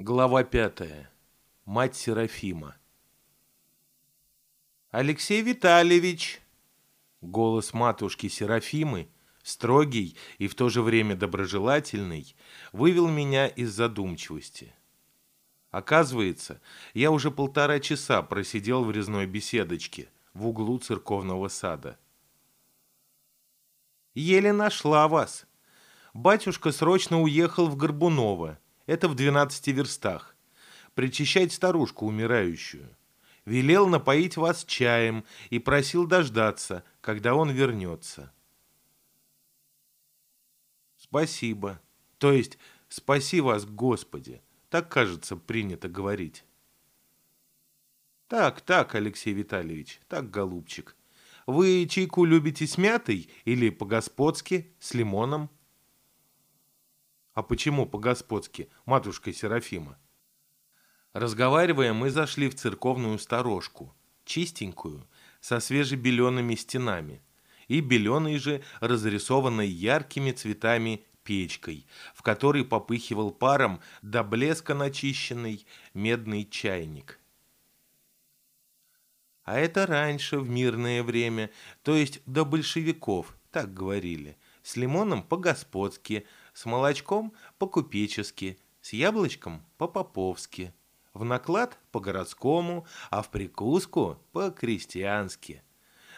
Глава пятая. Мать Серафима. «Алексей Витальевич!» Голос матушки Серафимы, строгий и в то же время доброжелательный, вывел меня из задумчивости. Оказывается, я уже полтора часа просидел в резной беседочке в углу церковного сада. «Еле нашла вас. Батюшка срочно уехал в Горбуново, это в двенадцати верстах. Причащать старушку умирающую. Велел напоить вас чаем и просил дождаться, когда он вернется. Спасибо. То есть, спаси вас, Господи. Так, кажется, принято говорить. Так, так, Алексей Витальевич, так, голубчик. Вы чайку любите с мятой или по-господски, с лимоном? А почему по-господски, матушка Серафима? Разговаривая, мы зашли в церковную сторожку, чистенькую, со свежебелеными стенами, и беленой же, разрисованной яркими цветами печкой, в которой попыхивал паром до блеска начищенный медный чайник. А это раньше, в мирное время, то есть до большевиков, так говорили, с лимоном по-господски, с молочком по-купечески, с яблочком по-поповски, в наклад по-городскому, а в прикуску по-крестьянски.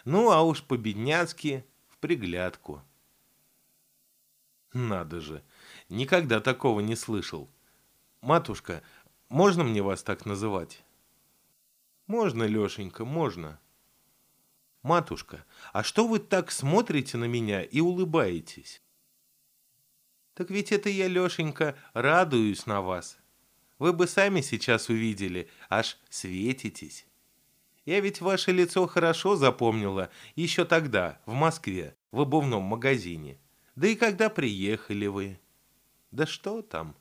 Ну, а уж по-бедняцки в приглядку. Надо же, никогда такого не слышал. Матушка, можно мне вас так называть? Можно, Лешенька, можно. Матушка, а что вы так смотрите на меня и улыбаетесь? Так ведь это я, Лешенька, радуюсь на вас. Вы бы сами сейчас увидели, аж светитесь. Я ведь ваше лицо хорошо запомнила еще тогда, в Москве, в обувном магазине. Да и когда приехали вы. Да что там?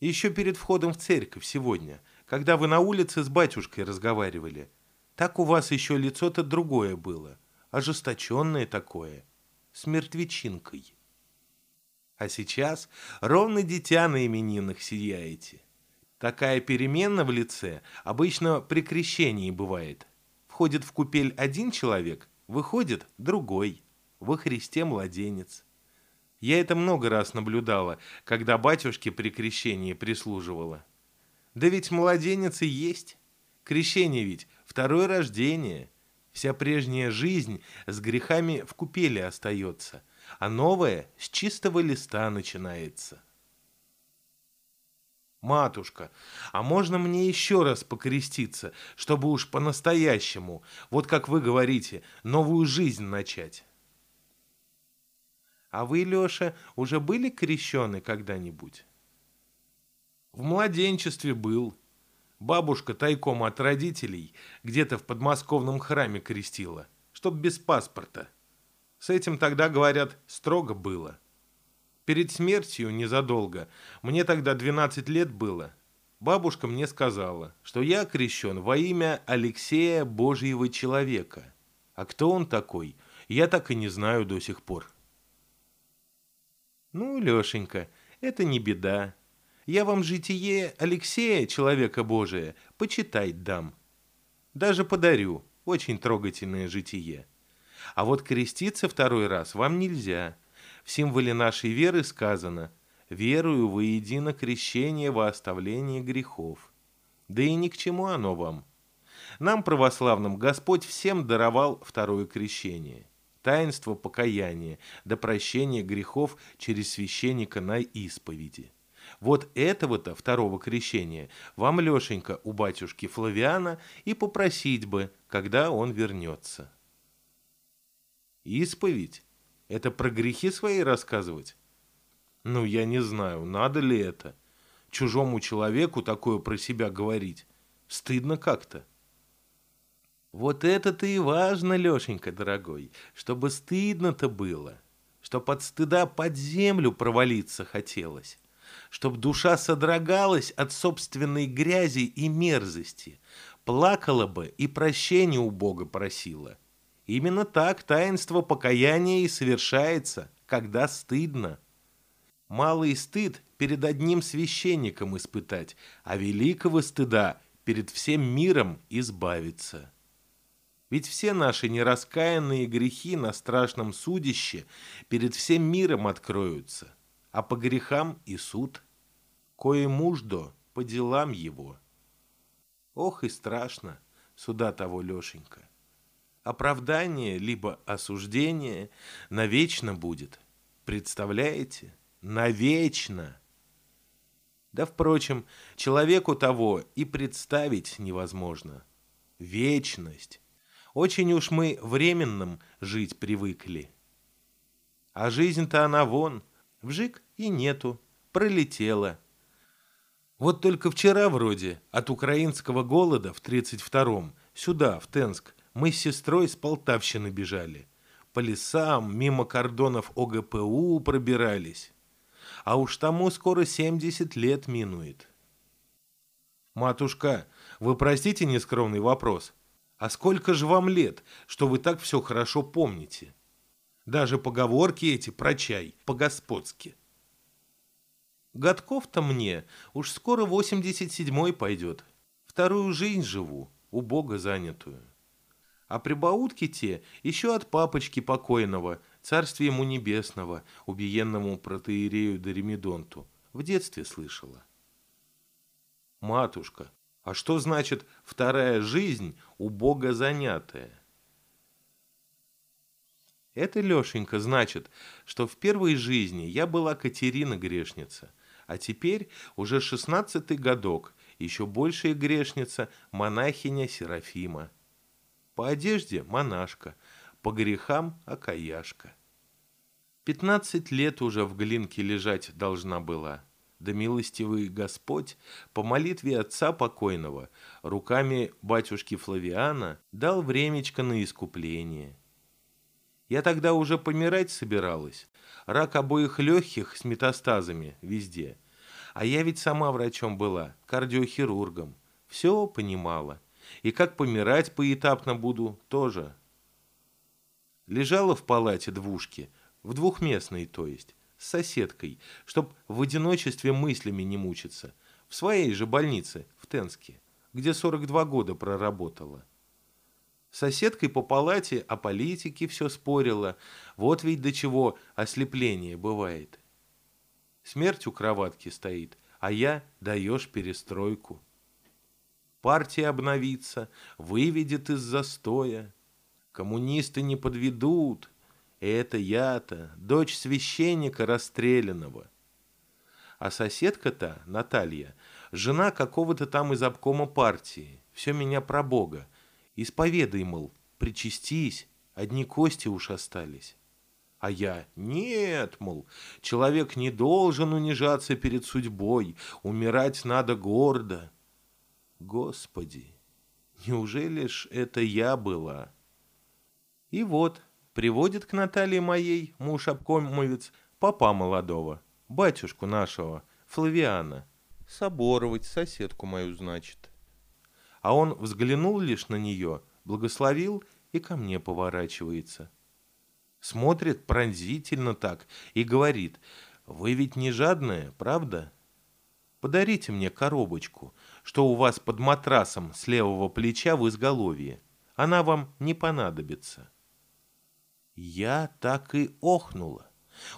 Еще перед входом в церковь сегодня, когда вы на улице с батюшкой разговаривали. Так у вас еще лицо-то другое было, ожесточенное такое, с мертвечинкой. А сейчас ровно дитя на именинах сияете. Такая перемена в лице обычно при крещении бывает. Входит в купель один человек, выходит другой. Во Христе младенец. Я это много раз наблюдала, когда батюшке при крещении прислуживала. Да ведь младенец и есть. Крещение ведь второе рождение. Вся прежняя жизнь с грехами в купели остается – а новое с чистого листа начинается. «Матушка, а можно мне еще раз покреститься, чтобы уж по-настоящему, вот как вы говорите, новую жизнь начать?» «А вы, Леша, уже были крещены когда-нибудь?» «В младенчестве был. Бабушка тайком от родителей где-то в подмосковном храме крестила, чтоб без паспорта. С этим тогда, говорят, строго было. Перед смертью незадолго, мне тогда 12 лет было, бабушка мне сказала, что я окрещен во имя Алексея Божьего Человека. А кто он такой, я так и не знаю до сих пор. Ну, Лешенька, это не беда. Я вам житие Алексея, Человека Божия, почитать дам. Даже подарю, очень трогательное житие. А вот креститься второй раз вам нельзя. В символе нашей веры сказано «Верую во едино крещение во оставление грехов». Да и ни к чему оно вам. Нам, православным, Господь всем даровал второе крещение. Таинство покаяния, до прощения грехов через священника на исповеди. Вот этого-то второго крещения вам, Лешенька, у батюшки Флавиана и попросить бы, когда он вернется. Исповедь? Это про грехи свои рассказывать? Ну, я не знаю, надо ли это. Чужому человеку такое про себя говорить. Стыдно как-то. Вот это-то и важно, Лешенька, дорогой, чтобы стыдно-то было. Чтоб от стыда под землю провалиться хотелось. Чтоб душа содрогалась от собственной грязи и мерзости. Плакала бы и прощения у Бога просила. Именно так таинство покаяния и совершается, когда стыдно. Малый стыд перед одним священником испытать, а великого стыда перед всем миром избавиться. Ведь все наши нераскаянные грехи на страшном судище перед всем миром откроются, а по грехам и суд, кое муждо по делам его. Ох и страшно суда того Лешенька. Оправдание либо осуждение навечно будет. Представляете? Навечно. Да, впрочем, человеку того и представить невозможно. Вечность. Очень уж мы временным жить привыкли. А жизнь-то она вон, вжик и нету, пролетела. Вот только вчера вроде от украинского голода в 32-м сюда, в Тенск, мы с сестрой с Полтавщины бежали. По лесам, мимо кордонов ОГПУ пробирались. А уж тому скоро 70 лет минует. Матушка, вы простите нескромный вопрос, а сколько же вам лет, что вы так все хорошо помните? Даже поговорки эти про чай по-господски. Годков-то мне уж скоро 87-й пойдет. Вторую жизнь живу, у Бога занятую. А прибаутки те еще от папочки покойного, царствие ему небесного, убиенному протеерею Доремедонту, в детстве слышала. Матушка, а что значит вторая жизнь у Бога занятая? Это, Лешенька, значит, что в первой жизни я была Катерина грешница, а теперь уже шестнадцатый годок, еще большая грешница, монахиня Серафима. По одежде монашка, по грехам окаяшка. Пятнадцать лет уже в глинке лежать должна была. Да милостивый Господь по молитве отца покойного руками батюшки Флавиана дал времечко на искупление. Я тогда уже помирать собиралась. Рак обоих легких с метастазами везде. А я ведь сама врачом была, кардиохирургом. Все понимала. И как помирать поэтапно буду, тоже. Лежала в палате двушки, в двухместной, то есть, с соседкой, чтоб в одиночестве мыслями не мучиться, в своей же больнице, в Тенске, где 42 года проработала. Соседкой по палате о политике все спорила, вот ведь до чего ослепление бывает. Смерть у кроватки стоит, а я даешь перестройку партия обновится, выведет из застоя. Коммунисты не подведут. Это я-то, дочь священника расстрелянного. А соседка-то, Наталья, жена какого-то там из обкома партии. Все меня про Бога. Исповедай, мол, причастись, одни кости уж остались. А я, нет, мол, человек не должен унижаться перед судьбой, умирать надо гордо. Господи, неужели ж это я была? И вот, приводит к Наталье моей муж-обкомовец папа молодого, батюшку нашего, Флавиана, соборовать соседку мою, значит. А он взглянул лишь на нее, благословил и ко мне поворачивается. Смотрит пронзительно так и говорит, «Вы ведь не жадная, правда? Подарите мне коробочку, что у вас под матрасом с левого плеча в изголовье. Она вам не понадобится. Я так и охнула.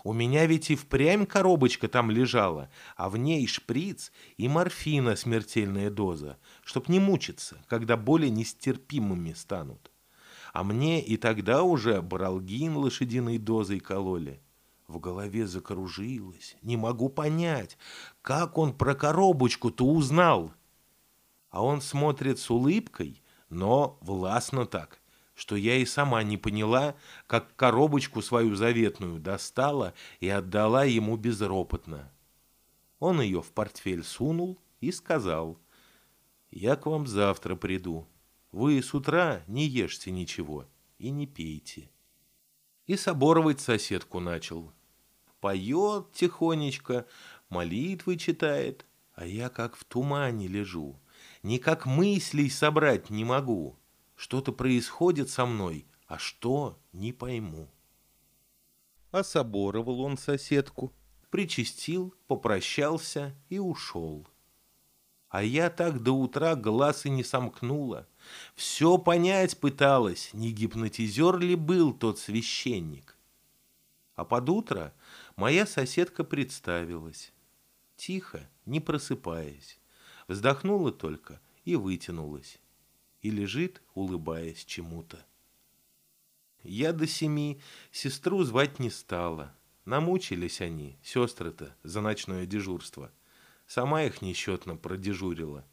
У меня ведь и впрямь коробочка там лежала, а в ней шприц и морфина смертельная доза, чтоб не мучиться, когда боли нестерпимыми станут. А мне и тогда уже баралгин лошадиной дозой кололи. В голове закружилось. Не могу понять, как он про коробочку-то узнал а он смотрит с улыбкой, но властно так, что я и сама не поняла, как коробочку свою заветную достала и отдала ему безропотно. Он ее в портфель сунул и сказал, «Я к вам завтра приду. Вы с утра не ешьте ничего и не пейте». И соборовать соседку начал. Поет тихонечко, молитвы читает, а я как в тумане лежу никак мыслей собрать не могу. Что-то происходит со мной, а что, не пойму. Особоровал он соседку, причастил, попрощался и ушел. А я так до утра глаз и не сомкнула. Все понять пыталась, не гипнотизер ли был тот священник. А под утро моя соседка представилась. Тихо, не просыпаясь. Вздохнула только и вытянулась. И лежит, улыбаясь чему-то. Я до семи сестру звать не стала. Намучились они, сестры-то, за ночное дежурство. Сама их несчетно продежурила.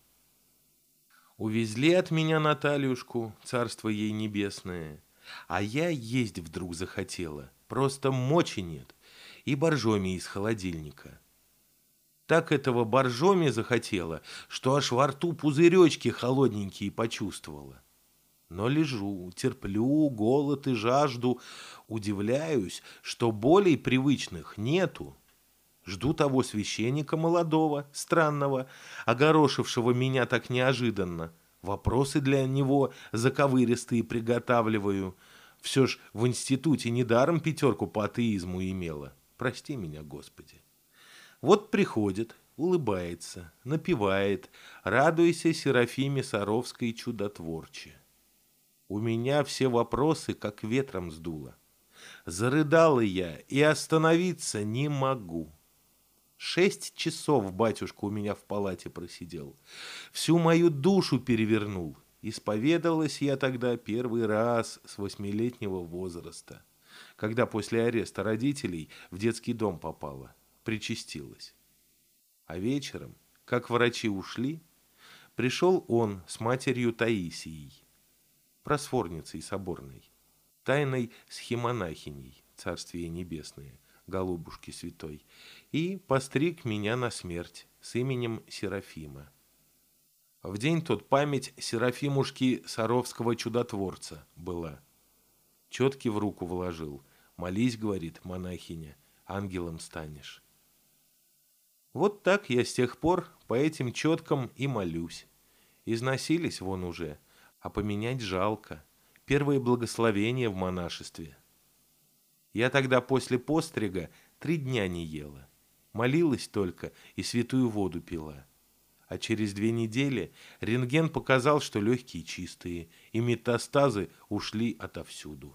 Увезли от меня Натальюшку, царство ей небесное. А я есть вдруг захотела, просто мочи нет, и боржоми из холодильника. Так этого боржоми захотела, что аж во рту пузыречки холодненькие почувствовала. Но лежу, терплю голод и жажду, удивляюсь, что болей привычных нету. Жду того священника молодого, странного, огорошившего меня так неожиданно. Вопросы для него заковыристые приготавливаю. Все ж в институте недаром пятерку по атеизму имела. Прости меня, Господи. Вот приходит, улыбается, напевает, радуйся Серафиме Саровской чудотворче. У меня все вопросы как ветром сдуло. Зарыдала я и остановиться не могу. Шесть часов батюшка у меня в палате просидел. Всю мою душу перевернул. Исповедалась я тогда первый раз с восьмилетнего возраста, когда после ареста родителей в детский дом попала, причастилась. А вечером, как врачи ушли, пришел он с матерью Таисией просворницей соборной, тайной схемонахиней, царствие небесное, голубушки святой, и постриг меня на смерть с именем Серафима. В день тот память Серафимушки Саровского чудотворца была. Четки в руку вложил. Молись, говорит монахиня, ангелом станешь. Вот так я с тех пор по этим четкам и молюсь. Износились вон уже, а поменять жалко. Первое благословение в монашестве. Я тогда после пострига три дня не ела. Молилась только и святую воду пила. А через две недели рентген показал, что легкие чистые, и метастазы ушли отовсюду.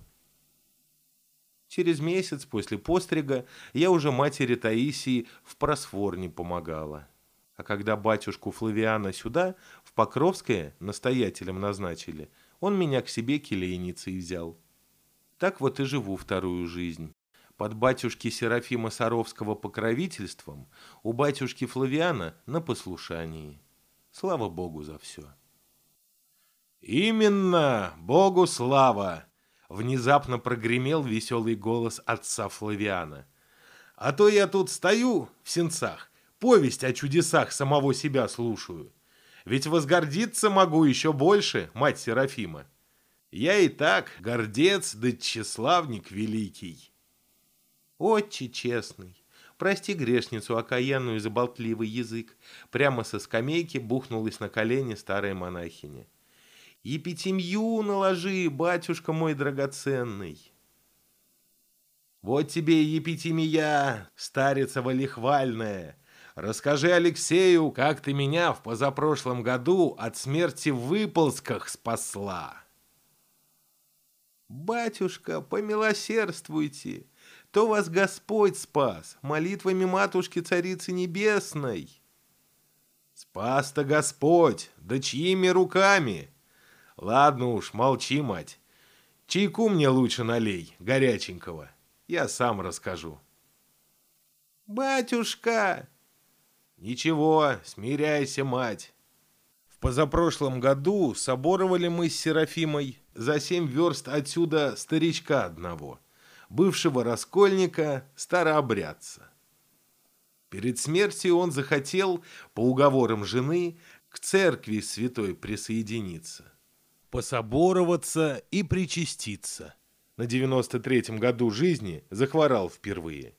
Через месяц после пострига я уже матери Таисии в просфорне помогала. А когда батюшку Флавиана сюда, в Покровское, настоятелем назначили, он меня к себе келейницей взял. Так вот и живу вторую жизнь. Под батюшки Серафима Саровского покровительством, у батюшки Флавиана на послушании. Слава Богу за все. «Именно! Богу слава!» Внезапно прогремел веселый голос отца Флавиана. «А то я тут стою в сенцах, повесть о чудесах самого себя слушаю. Ведь возгордиться могу еще больше, мать Серафима. Я и так гордец да тщеславник великий. Отче честный, прости грешницу окаянную за болтливый язык. Прямо со скамейки бухнулась на колени старая монахиня. Епитемью наложи, батюшка мой драгоценный. Вот тебе и епитемия, старица волихвальная, Расскажи Алексею, как ты меня в позапрошлом году от смерти в выползках спасла. Батюшка, помилосердствуйте, то вас Господь спас молитвами Матушки Царицы Небесной. Спас-то Господь, да чьими руками? Ладно уж, молчи, мать. Чайку мне лучше налей, горяченького. Я сам расскажу. «Батюшка!» «Ничего, смиряйся, мать!» В позапрошлом году соборовали мы с Серафимой за семь верст отсюда старичка одного, бывшего раскольника, старообрядца. Перед смертью он захотел, по уговорам жены, к церкви святой присоединиться, пособороваться и причаститься. На 93-м году жизни захворал впервые.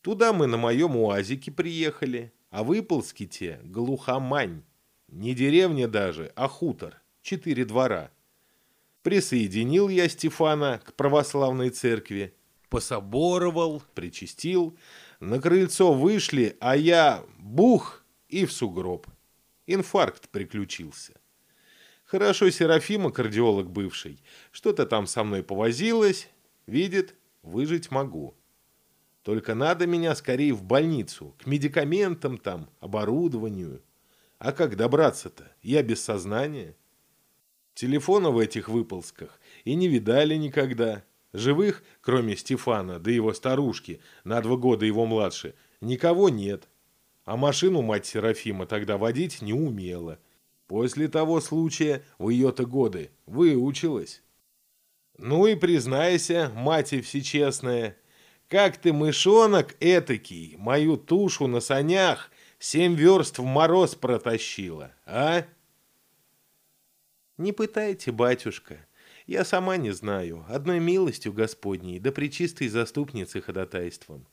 Туда мы на моем уазике приехали, а выползки те глухомань. Не деревня даже, а хутор, четыре двора. Присоединил я Стефана к православной церкви, пособоровал, причастил, На крыльцо вышли, а я бух и в сугроб. Инфаркт приключился. Хорошо Серафима, кардиолог бывший, что-то там со мной повозилась, видит, выжить могу. Только надо меня скорее в больницу, к медикаментам там, оборудованию. А как добраться-то? Я без сознания. Телефона в этих выползках и не видали никогда. Живых, кроме Стефана, да его старушки, на два года его младше, никого нет. А машину мать Серафима тогда водить не умела. После того случая в ее-то годы выучилась. Ну и признайся, мать всечестная, как ты, мышонок этакий, мою тушу на санях семь верст в мороз протащила, а? Не пытайте, батюшка. Я сама не знаю, одной милостью Господней, да причистой заступницы ходатайством.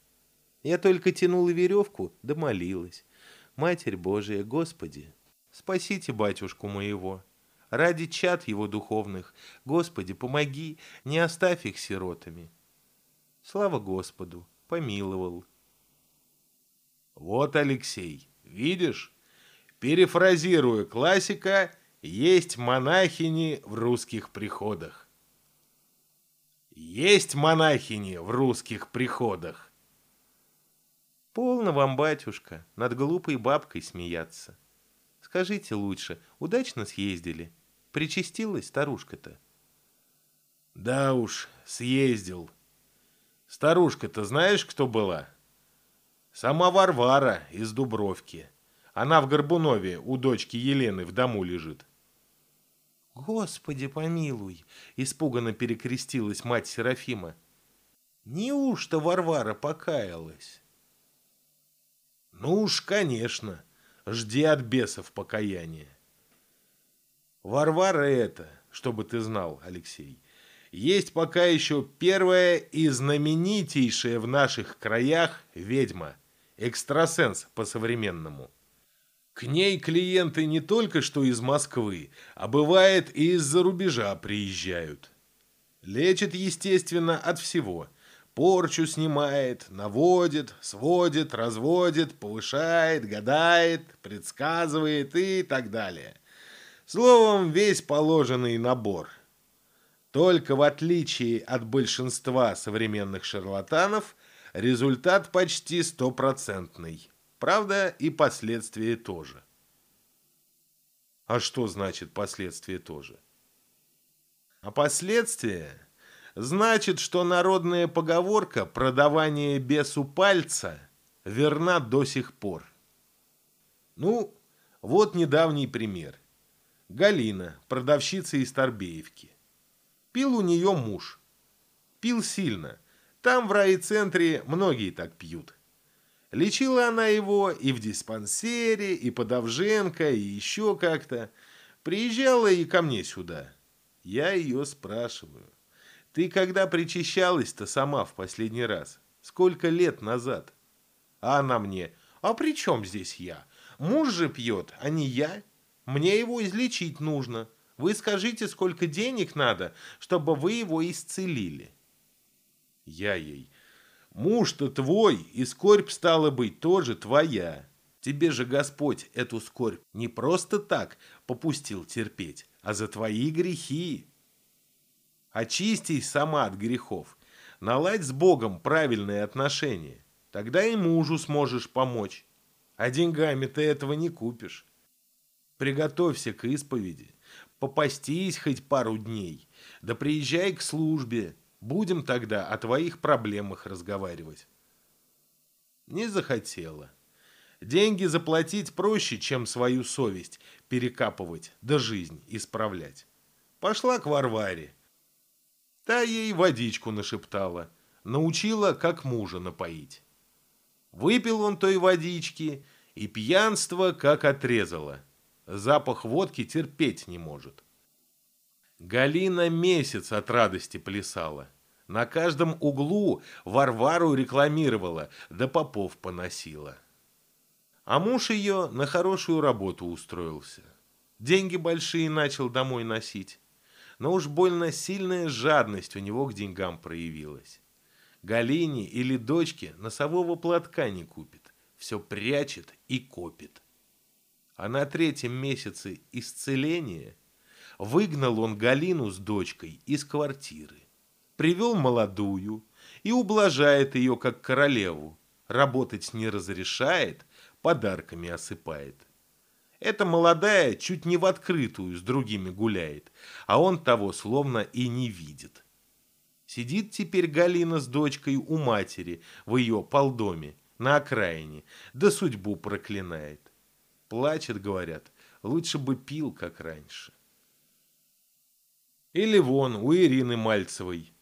Я только тянула веревку, да молилась. Матерь Божия, Господи, спасите батюшку моего. Ради чад его духовных, Господи, помоги, не оставь их сиротами. Слава Господу, помиловал. Вот, Алексей, видишь, перефразируя классика, есть монахини в русских приходах. Есть монахини в русских приходах. Полно вам, батюшка, над глупой бабкой смеяться. Скажите лучше, удачно съездили? Причастилась старушка-то? Да уж, съездил. Старушка-то знаешь, кто была? Сама Варвара из Дубровки. Она в Горбунове у дочки Елены в дому лежит. «Господи помилуй!» — испуганно перекрестилась мать Серафима. «Неужто Варвара покаялась?» «Ну уж, конечно. Жди от бесов покаяния». Варвара это, чтобы ты знал, Алексей, есть пока еще первая и знаменитейшая в наших краях ведьма, экстрасенс по-современному. К ней клиенты не только что из Москвы, а бывает и из-за рубежа приезжают. Лечит, естественно, от всего. Порчу снимает, наводит, сводит, разводит, повышает, гадает, предсказывает и так далее. Словом, весь положенный набор. Только в отличие от большинства современных шарлатанов, результат почти стопроцентный. Правда, и последствия тоже. А что значит последствия тоже? А последствия значит, что народная поговорка «продавание бесу пальца» верна до сих пор. Ну, вот недавний пример. Галина, продавщица из Торбеевки. Пил у нее муж. Пил сильно. Там в райцентре многие так пьют. Лечила она его и в диспансере, и по Давженко, и еще как-то. Приезжала и ко мне сюда. Я ее спрашиваю. Ты когда причащалась-то сама в последний раз? Сколько лет назад? А она мне, а при чем здесь я? Муж же пьет, а не я. Мне его излечить нужно. Вы скажите, сколько денег надо, чтобы вы его исцелили. Я ей, Муж-то твой, и скорбь стала быть тоже твоя. Тебе же Господь эту скорбь не просто так попустил терпеть, а за твои грехи. Очистись сама от грехов, наладь с Богом правильные отношения. Тогда и мужу сможешь помочь. А деньгами ты этого не купишь. Приготовься к исповеди, попастись хоть пару дней, да приезжай к службе, Будем тогда о твоих проблемах разговаривать. Не захотела. Деньги заплатить проще, чем свою совесть перекапывать, да жизнь исправлять. Пошла к Варваре. Та ей водичку нашептала, научила, как мужа напоить. Выпил он той водички, и пьянство как отрезало. Запах водки терпеть не может. Галина месяц от радости плясала. На каждом углу Варвару рекламировала, да попов поносила. А муж ее на хорошую работу устроился. Деньги большие начал домой носить. Но уж больно сильная жадность у него к деньгам проявилась. Галине или дочке носового платка не купит. Все прячет и копит. А на третьем месяце исцеления выгнал он Галину с дочкой из квартиры. Привел молодую и ублажает ее как королеву. Работать не разрешает, подарками осыпает. Эта молодая чуть не в открытую с другими гуляет, а он того словно и не видит. Сидит теперь Галина с дочкой у матери в ее полдоме, на окраине, да судьбу проклинает. Плачет, говорят, лучше бы пил, как раньше. Или вон, у Ирины Мальцевой.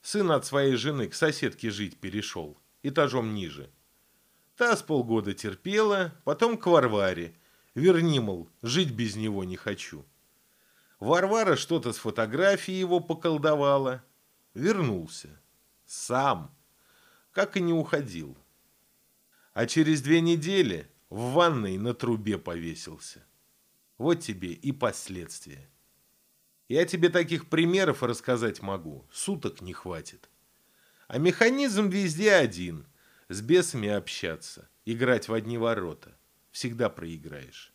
Сын от своей жены к соседке жить перешел, этажом ниже. Та с полгода терпела, потом к Варваре. Верни, мол, жить без него не хочу. Варвара что-то с фотографией его поколдовала, Вернулся. Сам. Как и не уходил. А через две недели в ванной на трубе повесился. Вот тебе и последствия. Я тебе таких примеров рассказать могу. Суток не хватит. А механизм везде один. С бесами общаться. Играть в одни ворота. Всегда проиграешь.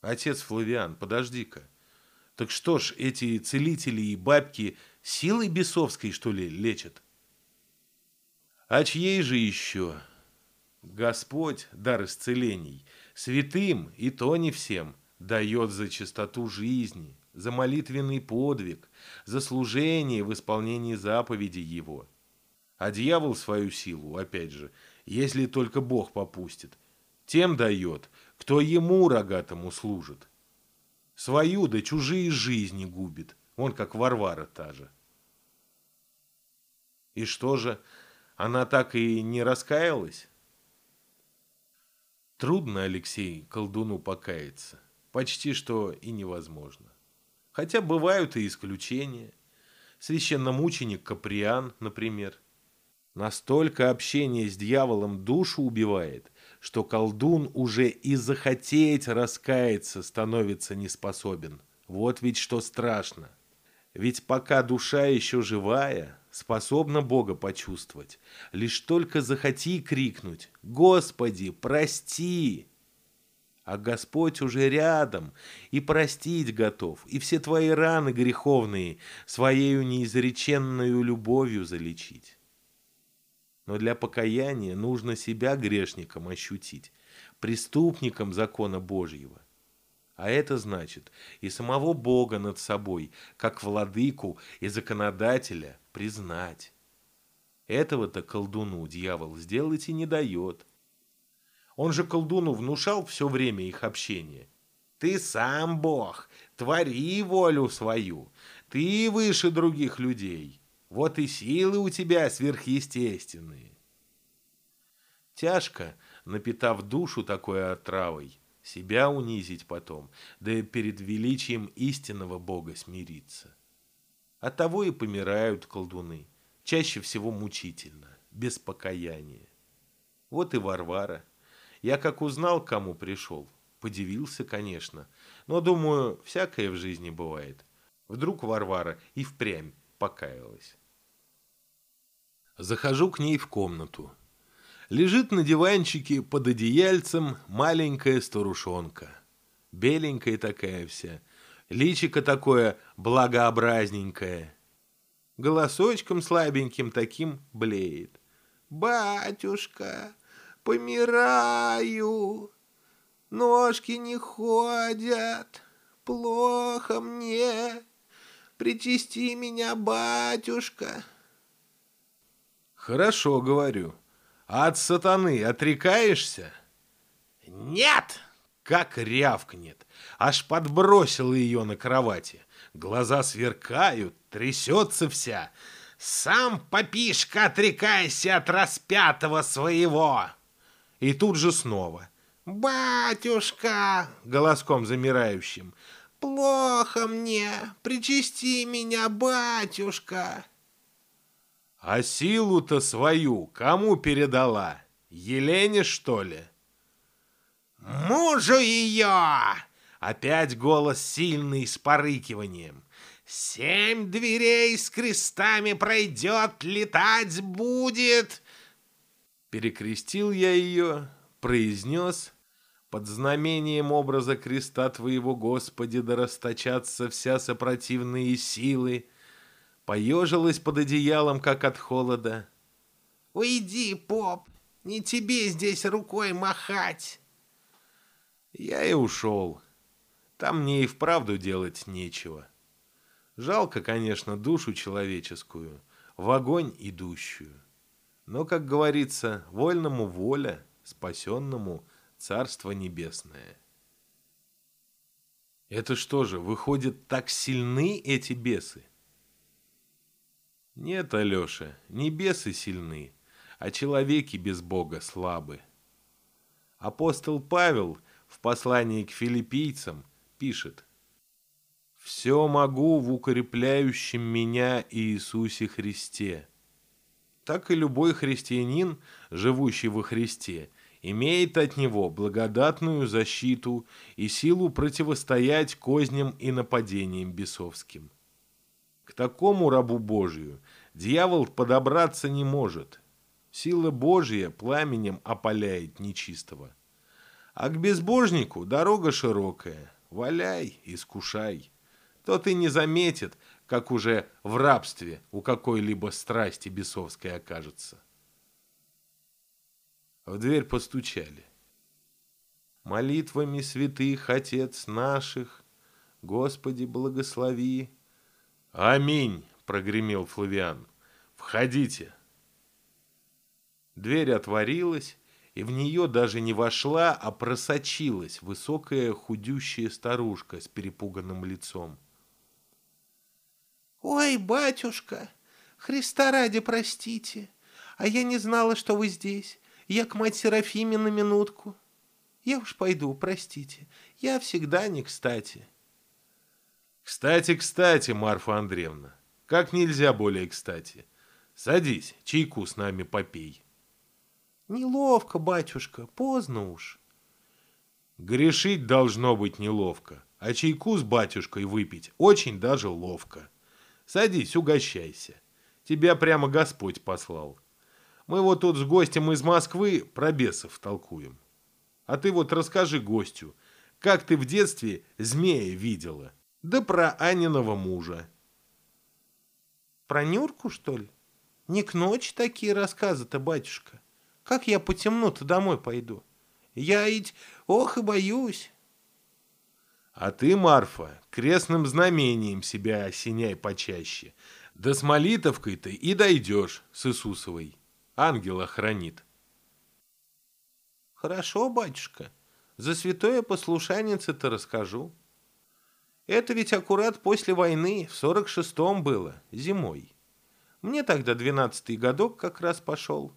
Отец Флавиан, подожди-ка. Так что ж, эти целители и бабки силой бесовской, что ли, лечат? А чьей же еще? Господь, дар исцелений, святым, и то не всем, дает за чистоту жизни, за молитвенный подвиг, за служение в исполнении заповедей Его. А дьявол свою силу, опять же, если только Бог попустит, тем дает, кто ему рогатому служит. Свою да чужие жизни губит. Он как Варвара та же. И что же, она так и не раскаялась? Трудно, Алексей, колдуну покаяться. Почти что и невозможно. Хотя бывают и исключения. Священномученик Каприан, например. Настолько общение с дьяволом душу убивает, что колдун уже и захотеть раскаяться становится не способен. Вот ведь что страшно. Ведь пока душа еще живая, способна Бога почувствовать. Лишь только захоти крикнуть «Господи, прости!» А Господь уже рядом и простить готов, и все твои раны греховные своею неизреченную любовью залечить. Но для покаяния нужно себя грешником ощутить, преступником закона Божьего. А это значит и самого Бога над собой, как владыку и законодателя, признать. Этого-то колдуну дьявол сделать и не дает. Он же колдуну внушал все время их общения. Ты сам Бог, твори волю свою, ты выше других людей. Вот и силы у тебя сверхъестественные. Тяжко, напитав душу такой отравой, себя унизить потом, да и перед величием истинного Бога смириться. Оттого и помирают колдуны, чаще всего мучительно, без покаяния. Вот и Варвара. Я как узнал, кому пришел, подивился, конечно, но, думаю, всякое в жизни бывает. Вдруг Варвара и впрямь покаялась. Захожу к ней в комнату. Лежит на диванчике под одеяльцем маленькая старушонка. Беленькая такая вся. Личико такое благообразненькое. Голосочком слабеньким таким блеет. «Батюшка, помираю, ножки не ходят, плохо мне, причисти меня, батюшка». Хорошо, говорю. А от сатаны отрекаешься? Нет! Как рявкнет. Аж подбросил ее на кровати. Глаза сверкают, трясется вся. Сам, попишка, отрекайся от распятого своего. И тут же снова. «Батюшка!» — голоском замирающим. «Плохо мне! Причисти меня, батюшка!» А силу-то свою кому передала? Елене, что ли? Мужу ее! Опять голос сильный с порыкиванием. Семь дверей с крестами пройдет, летать будет!» Перекрестил я ее, произнес, «Под знамением образа креста Твоего, Господи, да расточатся вся сопротивные силы!» Поежилась под одеялом, как от холода. «Уйди, поп, не тебе здесь рукой махать!» Я и ушел. Там мне и вправду делать нечего. Жалко, конечно, душу человеческую, в огонь идущую. Но, как говорится, вольному воля, спасенному царство небесное. Это что же, выходит, так сильны эти бесы? Нет, Алеша, не бесы сильны, а человеки без Бога слабы. Апостол Павел в послании к филиппийцам пишет «Все могу в укрепляющем меня Иисусе Христе». Так и любой христианин, живущий во Христе, имеет от него благодатную защиту и силу противостоять козням и нападениям бесовским. К такому рабу Божию дьявол подобраться не может. Сила Божья пламенем опаляет нечистого. А к безбожнику дорога широкая, Валяй, искушай. Тот и не заметит, как уже в рабстве у какой-либо страсти бесовской окажется. В дверь постучали. Молитвами святых Отец наших, Господи, благослови. Аминь, прогремел Флавиан. Входите. Дверь отворилась, и в нее даже не вошла, а просочилась высокая худющая старушка с перепуганным лицом. «Ой, батюшка, Христа ради простите, а я не знала, что вы здесь. Я к мать Серафиме на минутку. Я уж пойду, простите, я всегда не кстати». «Кстати, кстати, Марфа Андреевна, как нельзя более кстати. Садись, чайку с нами попей». Неловко, батюшка, поздно уж. Грешить должно быть неловко, а чайку с батюшкой выпить очень даже ловко. Садись, угощайся. Тебя прямо Господь послал. Мы вот тут с гостем из Москвы про бесов толкуем. А ты вот расскажи гостю, как ты в детстве змея видела, да про Аниного мужа. Про Нюрку, что ли? Не к ночи такие рассказы-то, батюшка. Как я по темну-то домой пойду? Я ведь, ох и боюсь. А ты, Марфа, крестным знамением себя осеняй почаще. Да с молитовкой-то и дойдешь с Иисусовой. Ангел охранит. Хорошо, батюшка. За святое послушанице-то расскажу. Это ведь аккурат после войны, в сорок шестом было, зимой. Мне тогда двенадцатый годок как раз пошел.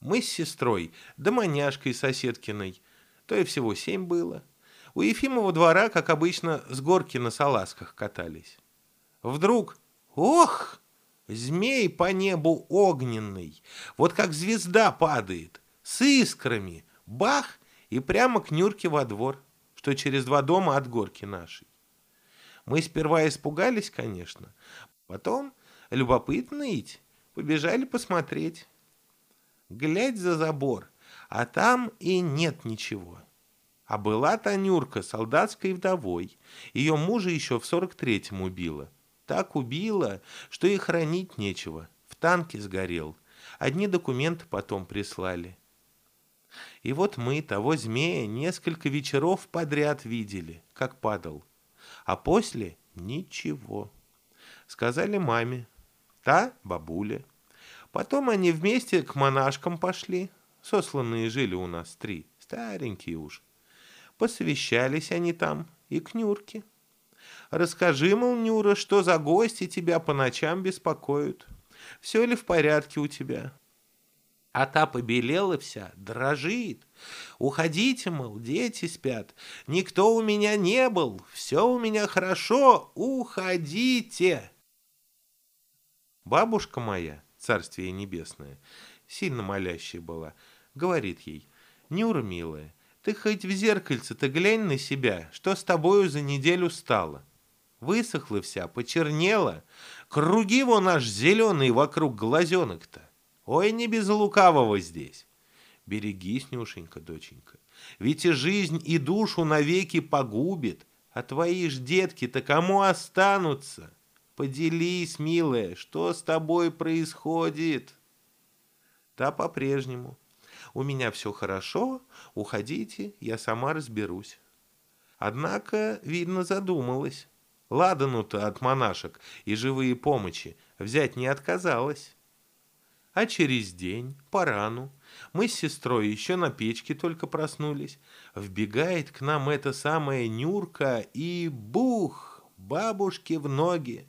Мы с сестрой, да маняшкой соседкиной, то и всего семь было. У Ефимова двора, как обычно, с горки на салазках катались. Вдруг, ох, змей по небу огненный, вот как звезда падает, с искрами, бах, и прямо к Нюрке во двор, что через два дома от горки нашей. Мы сперва испугались, конечно, потом, любопытно идти, побежали посмотреть глядь за забор, а там и нет ничего. А была Танюрка солдатской вдовой. Ее мужа еще в сорок третьем убила. Так убила, что и хранить нечего. В танке сгорел. Одни документы потом прислали. И вот мы того змея несколько вечеров подряд видели, как падал. А после ничего. Сказали маме. Та бабуля. Потом они вместе к монашкам пошли. Сосланные жили у нас три, старенькие уж. Посовещались они там и к Нюрке. Расскажи, мол, Нюра, что за гости тебя по ночам беспокоят? Все ли в порядке у тебя? А та побелела вся, дрожит. Уходите, мол, дети спят. Никто у меня не был, все у меня хорошо, уходите. Бабушка моя, царствие небесное, сильно молящая была, говорит ей, «Нюра, милая, ты хоть в зеркальце-то глянь на себя, что с тобою за неделю стало». Высохла вся, почернела. Круги вон аж зеленые вокруг глазенок-то. Ой, не без лукавого здесь. Берегись, Нюшенька, доченька. Ведь и жизнь, и душу навеки погубит. А твои ж детки-то кому останутся? Поделись, милая, что с тобой происходит? Та по-прежнему. У меня все хорошо, уходите, я сама разберусь. Однако, видно, задумалась. Ладану-то от монашек и живые помощи взять не отказалась. А через день, по рану, мы с сестрой еще на печке только проснулись. Вбегает к нам эта самая Нюрка и бух, бабушке в ноги.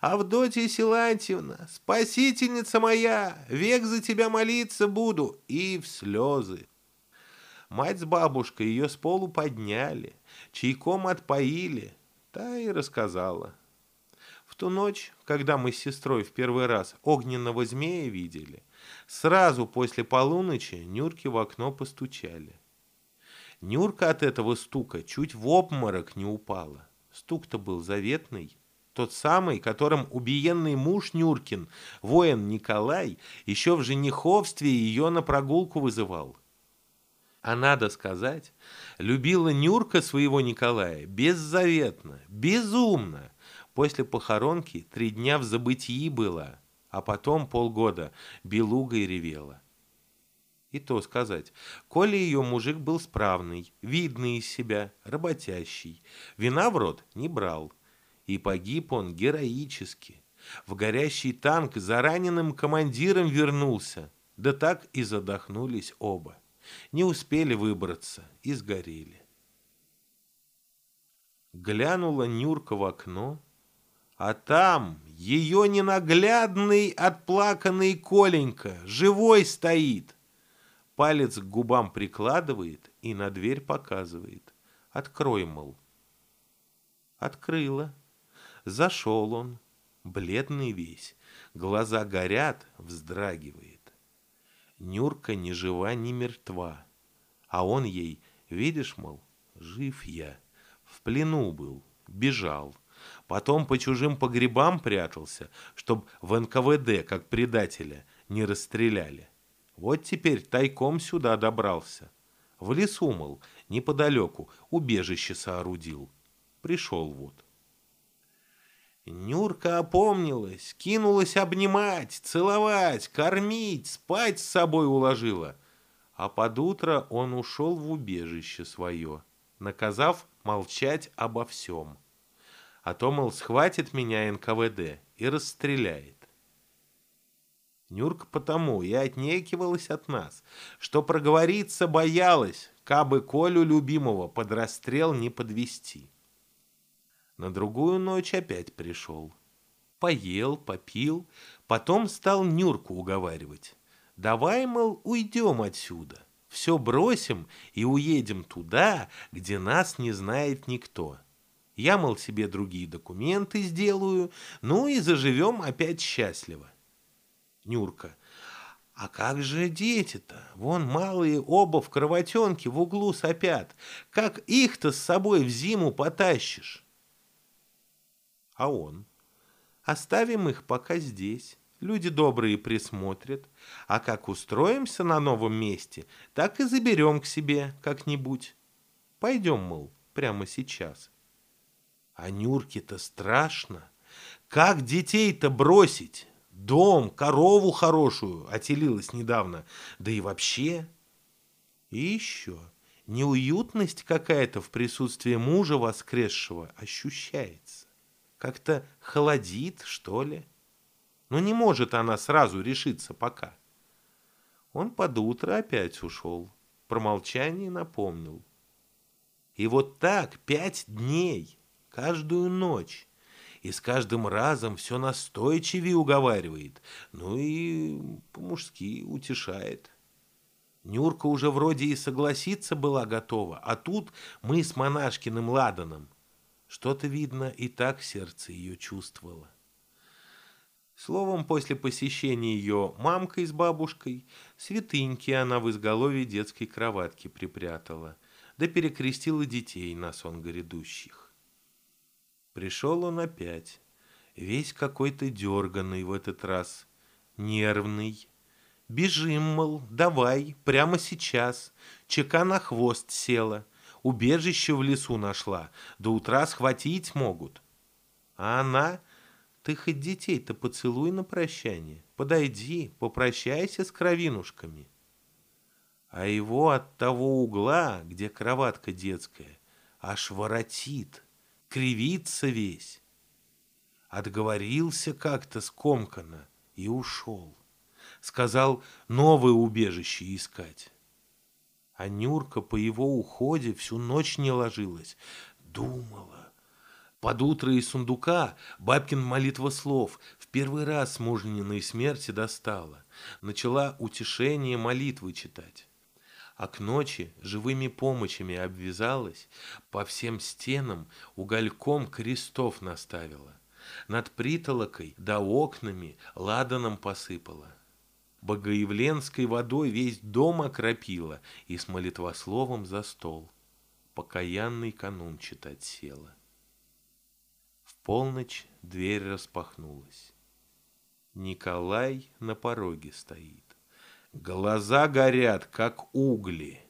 Авдотья Силантьевна, спасительница моя, век за тебя молиться буду, и в слезы. Мать с бабушкой ее с полу подняли, чайком отпоили, та и рассказала. Ту ночь, когда мы с сестрой в первый раз огненного змея видели, сразу после полуночи Нюрке в окно постучали. Нюрка от этого стука чуть в обморок не упала. Стук-то был заветный, тот самый, которым убиенный муж Нюркин, воин Николай, еще в жениховстве ее на прогулку вызывал. А надо сказать, любила Нюрка своего Николая беззаветно, безумно. После похоронки три дня в забытии была, а потом полгода белугой ревела. И то сказать, коли ее мужик был справный, видный из себя, работящий, вина в рот не брал. И погиб он героически. В горящий танк за раненым командиром вернулся, да так и задохнулись оба не успели выбраться и сгорели. Глянула Нюрка в окно, а там ее ненаглядный отплаканный Коленька живой стоит. Палец к губам прикладывает и на дверь показывает. Открой, мол. Открыла. Зашел он, бледный весь, глаза горят, вздрагивает. Нюрка ни жива, ни мертва. А он ей, видишь, мол, жив я. В плену был, бежал. Потом по чужим погребам прятался, чтоб в НКВД, как предателя, не расстреляли. Вот теперь тайком сюда добрался. В лесу, мол, неподалеку, убежище соорудил. Пришел вот. Нюрка опомнилась, кинулась обнимать, целовать, кормить, спать с собой уложила. А под утро он ушел в убежище свое, наказав молчать обо всем. А то, мол, схватит меня НКВД и расстреляет. Нюрка потому и отнекивалась от нас, что проговориться боялась, кабы Колю любимого под расстрел не подвести. На другую ночь опять пришел. Поел, попил, потом стал Нюрку уговаривать. Давай, мол, уйдем отсюда. Все бросим и уедем туда, где нас не знает никто. Я, мол, себе другие документы сделаю, ну и заживем опять счастливо. Нюрка. А как же дети-то? Вон малые оба в кровотенке в углу сопят. Как их-то с собой в зиму потащишь? А он? Оставим их пока здесь. Люди добрые присмотрят. А как устроимся на новом месте, так и заберем к себе как-нибудь. Пойдем, мол, прямо сейчас. А Нюрке-то страшно. Как детей-то бросить? Дом, корову хорошую отелилась недавно. Да и вообще. И еще неуютность какая-то в присутствии мужа воскресшего ощущается. Как-то холодит, что ли. Но не может она сразу решиться пока. Он под утро опять ушел. Про молчание напомнил. И вот так пять дней, каждую ночь. И с каждым разом все настойчивее уговаривает. Ну и по-мужски утешает. Нюрка уже вроде и согласиться была готова, а тут мы с монашкиным Ладаном – что-то, видно, и так сердце ее чувствовало. Словом, после посещения ее мамкой с бабушкой, святыньки она в изголовье детской кроватки припрятала, да перекрестила детей на сон грядущих. Пришел он опять, весь какой-то дерганный в этот раз, нервный. Бежим, мол, давай, прямо сейчас. Чека на хвост села, убежище в лесу нашла, до утра схватить могут. А она, ты хоть детей-то поцелуй на прощание, подойди, попрощайся с кровинушками. А его от того угла, где кроватка детская, аж воротит, кривится весь. Отговорился как-то скомканно и ушел. Сказал новое убежище искать. А Нюрка по его уходе всю ночь не ложилась. Думала. Под утро из сундука бабкин молитва слов в первый раз мужниной смерти достала. Начала утешение молитвы читать а к ночи живыми помощами обвязалась, по всем стенам угольком крестов наставила, над притолокой да окнами ладаном посыпала. Богоявленской водой весь дом окропила и с молитвословом за стол. Покаянный канун читать села. В полночь дверь распахнулась. Николай на пороге стоит. Глаза горят, как угли.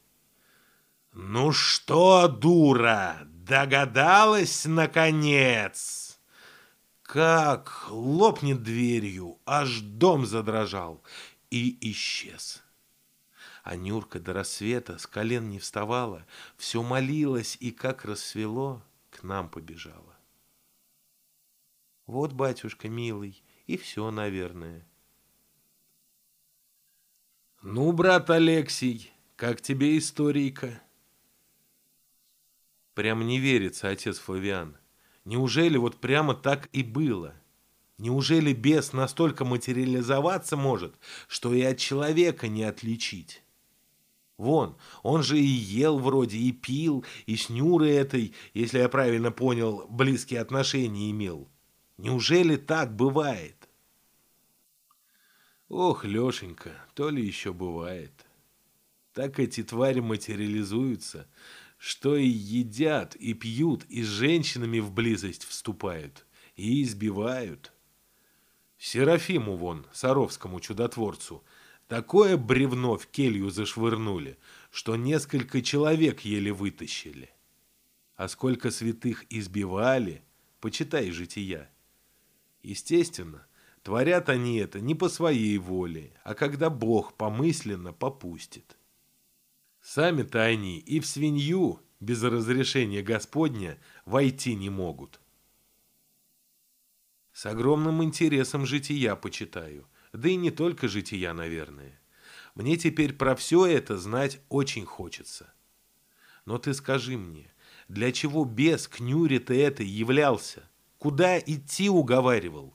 «Ну что, дура, догадалась, наконец?» Как лопнет дверью, аж дом задрожал и исчез. А Нюрка до рассвета с колен не вставала, все молилась и, как рассвело, к нам побежала. Вот, батюшка милый, и все, наверное. Ну, брат Алексей, как тебе историйка? Прям не верится, отец Флавиан. Неужели вот прямо так и было? Неужели бес настолько материализоваться может, что и от человека не отличить? Вон, он же и ел вроде, и пил, и с Нюрой этой, если я правильно понял, близкие отношения имел. Неужели так бывает? Ох, Лешенька, то ли еще бывает. Так эти твари материализуются, что и едят, и пьют, и с женщинами в близость вступают, и избивают. Серафиму вон, Саровскому чудотворцу, такое бревно в келью зашвырнули, что несколько человек еле вытащили. А сколько святых избивали, почитай жития. Естественно, Творят они это не по своей воле, а когда Бог помысленно попустит. Сами-то они и в свинью без разрешения Господня войти не могут. С огромным интересом жития почитаю, да и не только жития, наверное. Мне теперь про все это знать очень хочется. Но ты скажи мне, для чего бес к Нюре-то это являлся? Куда идти уговаривал?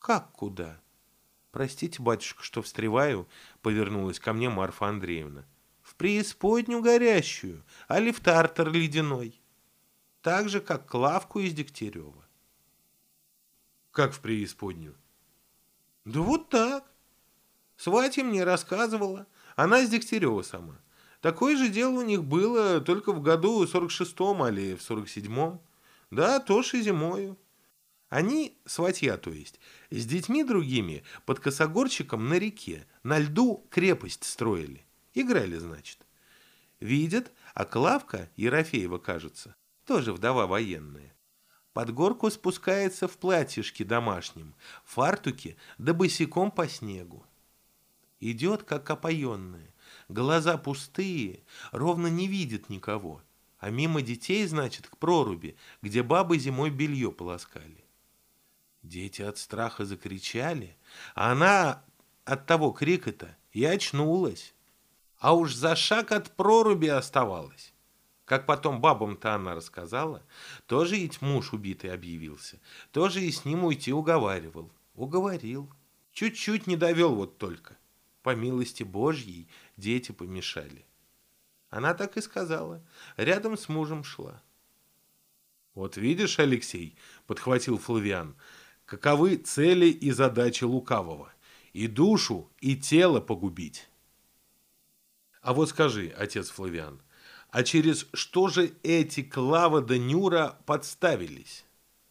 «Как куда?» «Простите, батюшка, что встреваю», — повернулась ко мне Марфа Андреевна. «В преисподнюю горящую, а ли в тартар ледяной. Так же, как Клавку из Дегтярева». «Как в преисподнюю?» «Да вот так. Сватья мне рассказывала. Она из Дегтярева сама. Такое же дело у них было только в году 46-м, или в 47-м. Да, тоже зимою. Они, сватья то есть, с детьми другими под косогорчиком на реке, на льду крепость строили. Играли, значит. Видят, а Клавка, Ерофеева, кажется, тоже вдова военная. Под горку спускается в платьишке домашнем, фартуке да босиком по снегу. Идет, как опоенная, глаза пустые, ровно не видит никого, а мимо детей, значит, к проруби, где бабы зимой белье полоскали. Дети от страха закричали, а она от того крика-то и очнулась. А уж за шаг от проруби оставалась. Как потом бабам-то она рассказала, тоже ведь муж убитый объявился, тоже и с ним уйти уговаривал. Уговорил. Чуть-чуть не довел вот только. По милости Божьей дети помешали. Она так и сказала. Рядом с мужем шла. «Вот видишь, Алексей», — подхватил Флавиан, — каковы цели и задачи лукавого, и душу, и тело погубить. А вот скажи, отец Флавиан, А через что же эти Клава да Нюра подставились?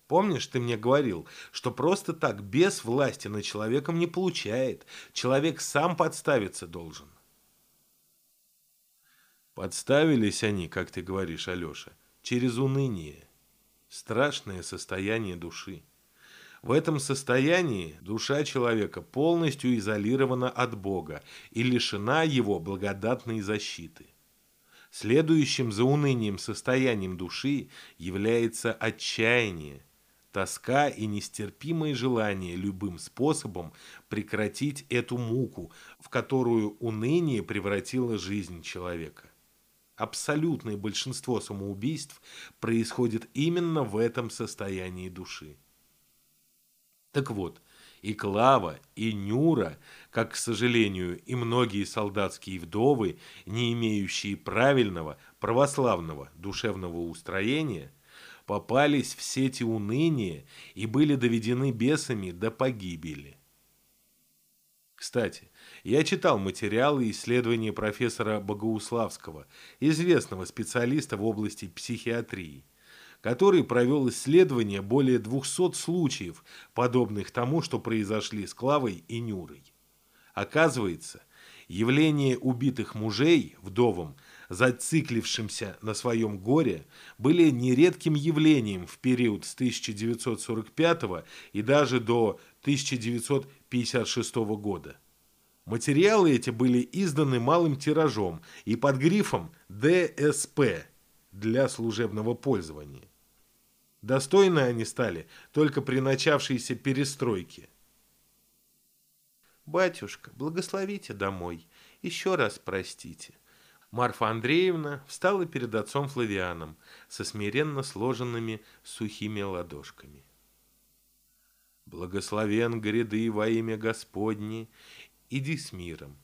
Помнишь, ты мне говорил, что просто так без власти над человеком не получает. Человек сам подставиться должен. Подставились они, как ты говоришь, Алеша, через уныние. Страшное состояние души. В этом состоянии душа человека полностью изолирована от Бога и лишена его благодатной защиты. Следующим за унынием состоянием души является отчаяние, тоска и нестерпимое желание любым способом прекратить эту муку, в которую уныние превратило жизнь человека. Абсолютное большинство самоубийств происходит именно в этом состоянии души. Так вот, и Клава, и Нюра, как, к сожалению, и многие солдатские вдовы, не имеющие правильного, православного душевного устроения – попались в сети уныния и были доведены бесами до погибели. Кстати, я читал материалы и исследования профессора Богоуславского, известного специалиста в области психиатрии, который провел исследование более 200 случаев, подобных тому, что произошли с Клавой и Нюрой. Оказывается, явление убитых мужей вдовам – зациклившимся на своем горе, были нередким явлением в период с 1945 и даже до 1956 года. Материалы эти были изданы малым тиражом и под грифом «ДСП» для служебного пользования. Достойны они стали только при начавшейся перестройке. «Батюшка, благословите домой, еще раз простите. Марфа Андреевна встала перед отцом Флавианом со смиренно сложенными сухими ладошками. «Благословен гряды во имя Господне, иди с миром.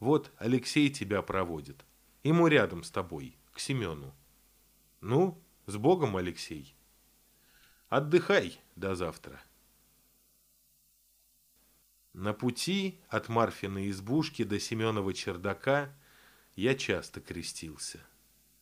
Вот Алексей тебя проводит, ему рядом с тобой, к Семену. Ну, с Богом, Алексей. Отдыхай до завтра». На пути от Марфиной избушки до Семенова чердака – я часто крестился.